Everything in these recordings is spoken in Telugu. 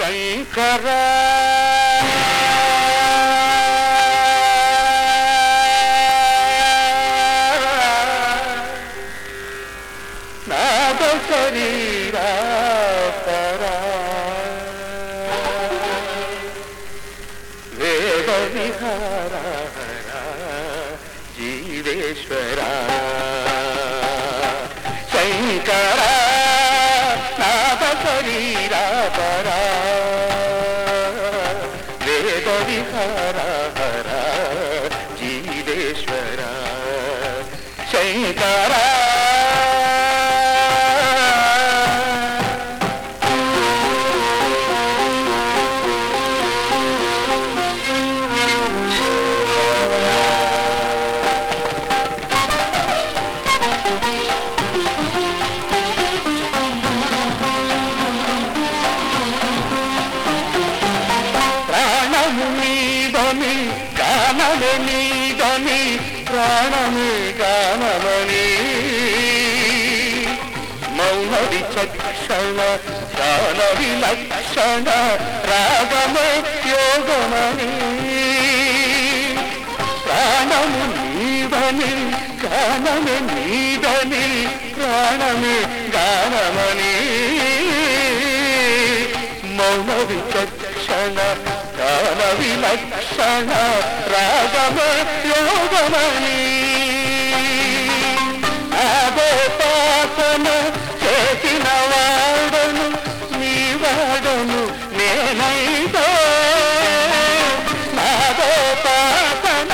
Caín Carrera. వేద విహార గానమే నీదని ప్రాణమే గానమని. మౌనవి చక్షణ గాన విలక్షణ రాగమే యోగమని. ప్రాణము నీదని గానమే నీదని ప్రాణమే గానమని. మౌనవి చక్షణ జ్ఞాన విలక్షణ రాగమ యోగమణి ఆగోపాసన చేసిన వాడను నీ వాడను నేనైతో నాగోపాసన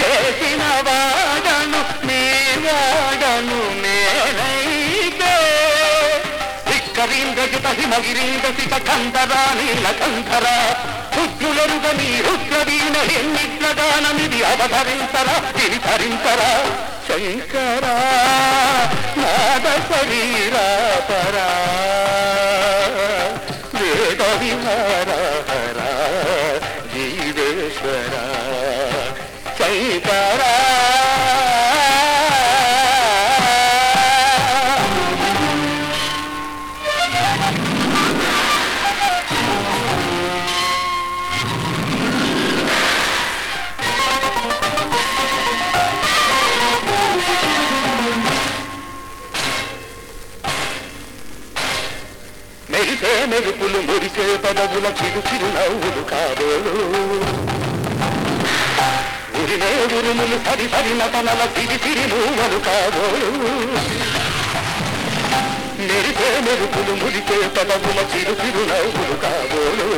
చేసిన వాడను నీ వాడను నేనైతే ధిక్కరింగజిత హిమగిరింగసిత కంధర నీలకంధర రుద్రులరుగని రుద్రవీణ ఎన్నిట్లగానమిది అవధరించరా తిరిధరించరా శంకరా. మెరిసే మెరుపులు మురిసే పదవుల చిరు చిరు నవ్వులు కాబోలు ఉరినే ఉరుములు సరి సరి నటనల సిరి సిరి నువ్వులు కాబోలు మెరిసే మెరుపులు మురిసే పదవుల చిరు చిరు నవ్వులు కాబోలు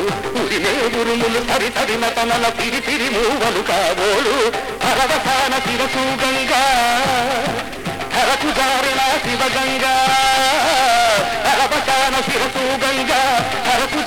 ఉరినే ఉరుములు సరి సరి నటనల సిరి సిరి నువ్వులు కాబోలు పరవసాన శిరసు గంగా ధరకు జారిన శివగంగా పరవసాన శిరసు గంగా ధరకు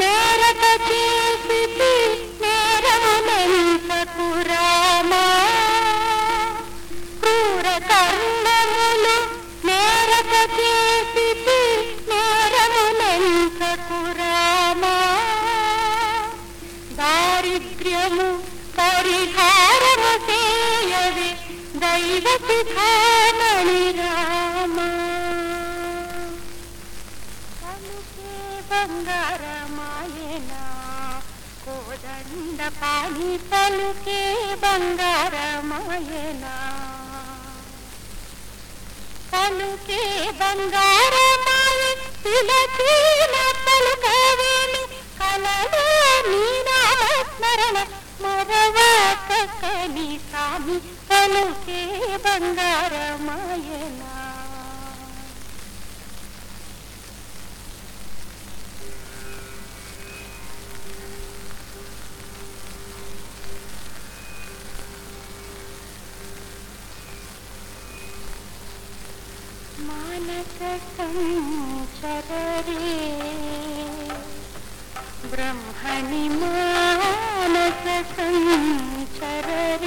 నేరత చేసి నేరమునంతకు రామా దారిద్ర్యము పరిహారము చేయవే దైవ శిఖామణి రామ. పలుకే బంగారమాయనా కోదండ పాని పలుకే బంగారమాయనా. పలుకే బంగారమాయ పిలచీన పలుకవేమి కలలో నీ నామస్మరణ మరవాక కని సామి పలుకే బంగారమాయనా మానస సంచరే బ్రహ్మణి మానస चरण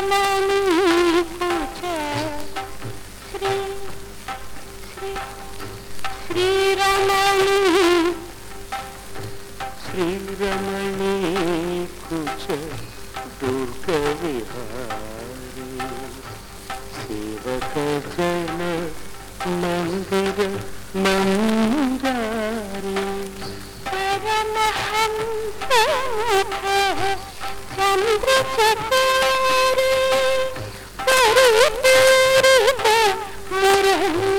na na முருகன்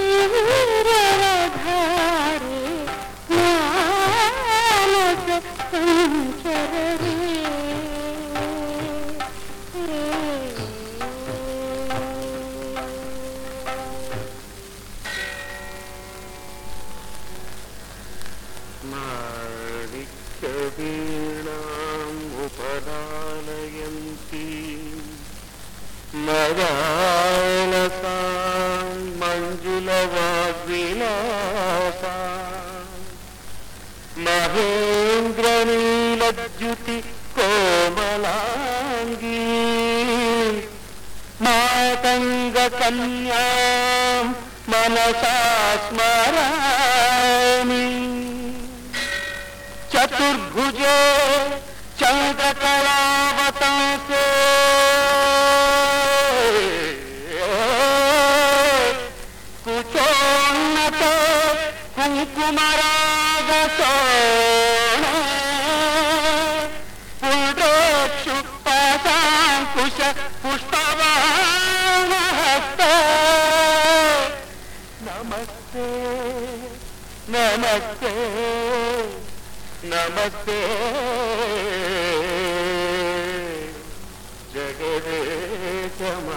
विलासा कोमलांगी मातंग कन्या मनसा स्मरामि। चतुर्भुजे चंद्रकला ಕುಮರಾಗಸೋ ಪುಲ್ರೇಕ್ಷು ಪಸಾಂಕುಶ ಪುಷ್ಪವಾಣಹಸ್ತ ನಮಸ್ತೆ ನಮಸ್ತೆ ನಮಸ್ತೆ ಜಗದೇ ಸಮ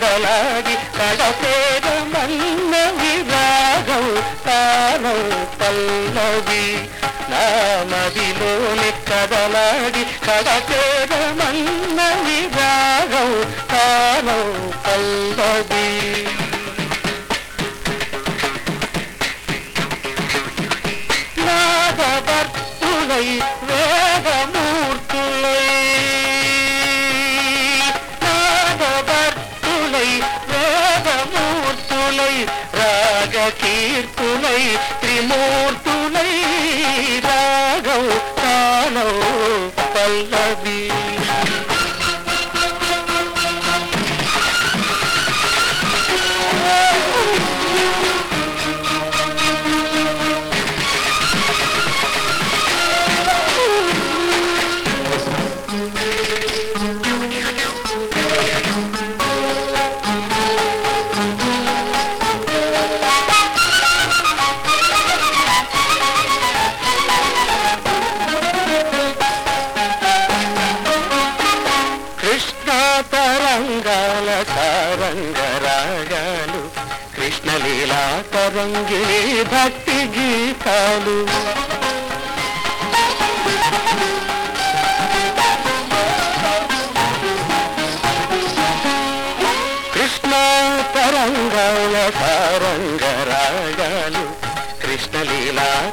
కదలాడి కదలాగి కడపేద మన్నవి రాగం తానం పల్లవి నా మదిలోని కదలాగి కడపేద మన్నవి రాగం తానం amor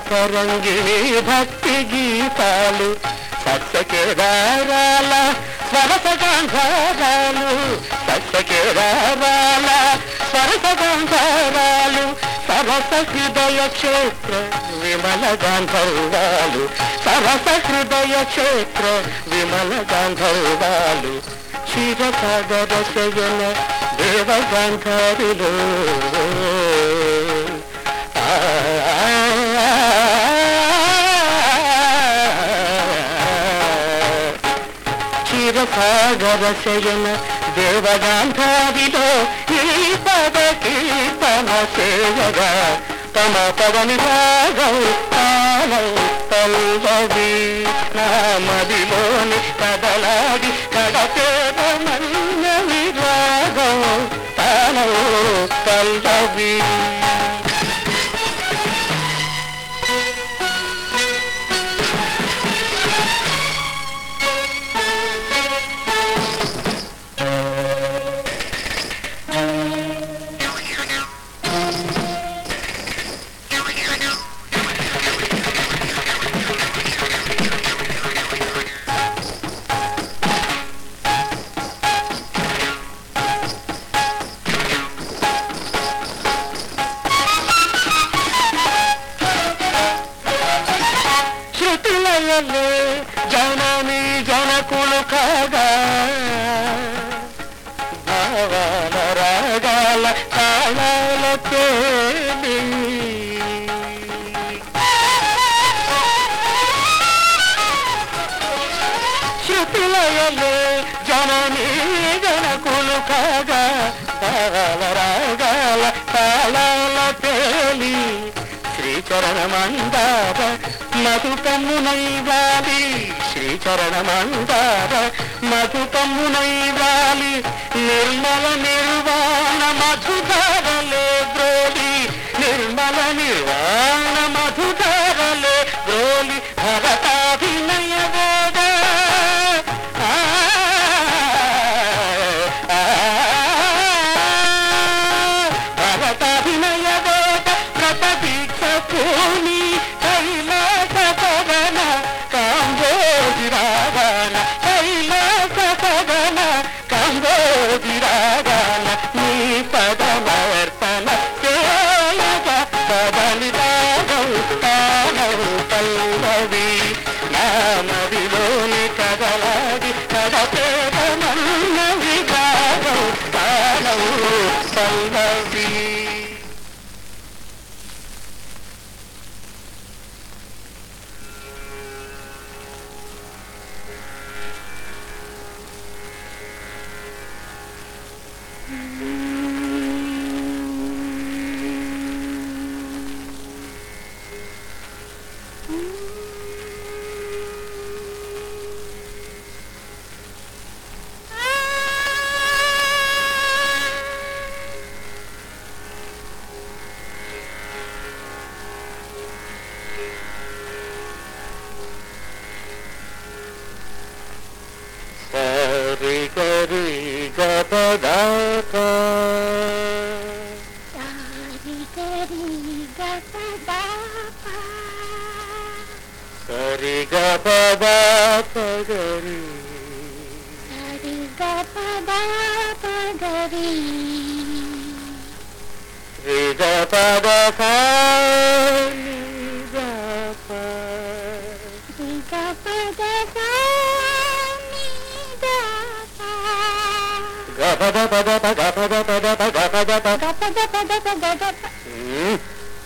కృష్ణలీలా భక్తి గీతాలు సత్యకేదారాల స్వరసగాంధారాలు సత్యకేదారాల స్వరసగాంధారాలు సరస హృదయ క్షేత్ర విమల గాంధర్వాలు సరస హృదయ క్షేత్ర విమల గాంధర్వాలు. క్షీరసాగర శయన దేవ గాంధారులు ఆ. ಕ್ಷೀರಸಾಗರಸೆಯನ ದೇವಗಾಂಧಾವಿದೋ ಈ ಪದ ಕೀರ್ತನ ಸೇವದ ತಮ ಪವನಿ ಭಾಗೌ ತಾನೌ ಪಲ್ಲವಿ ನಾಮದಿಲೋನಿ ಕದಲಾಗಿ ಕಡತೆ ಮನ್ನ ವಿರಾಗೌ ತಾನೌ ಪಲ್ಲವಿ మధుకమ్మునైవాలి శ్రీచరణమందార మధుకమ్మునైవాలి నిర్మల నిర్వాణ re ga pa da pa ga ri sa re ga pa da pa ga ri re ga pa da pa ni ga pa re ga pa